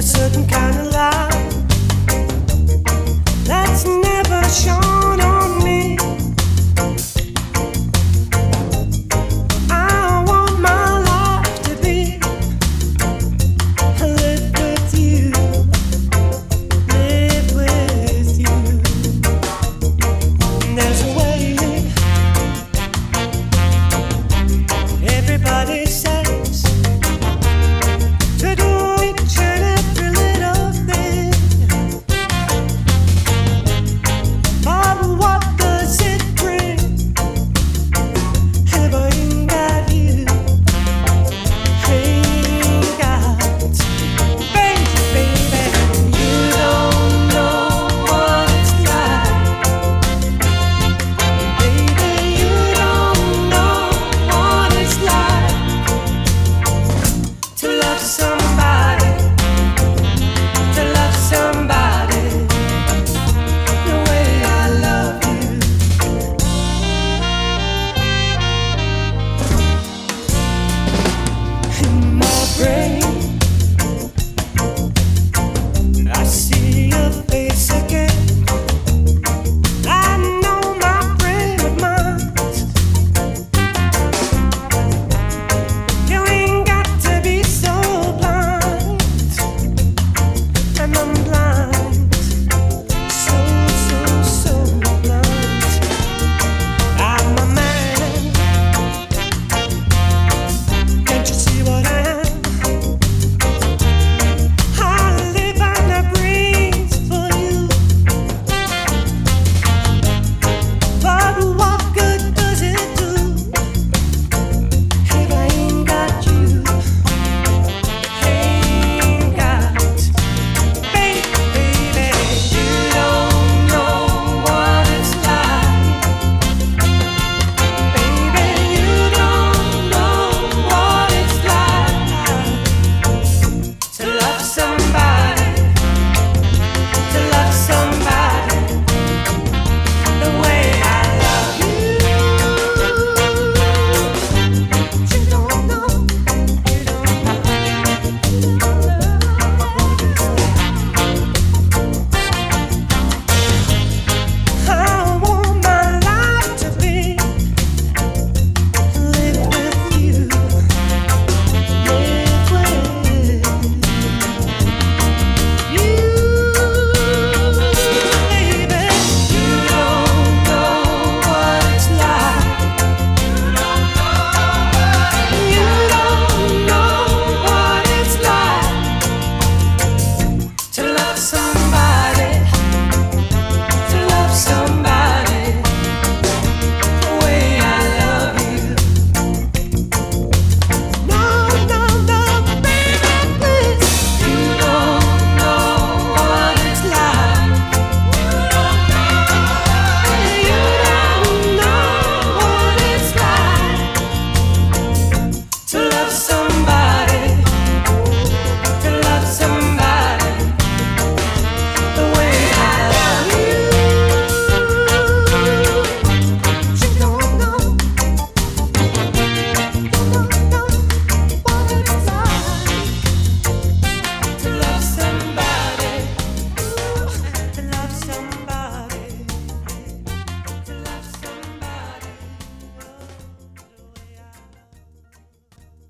a certain kind of love that's never shown.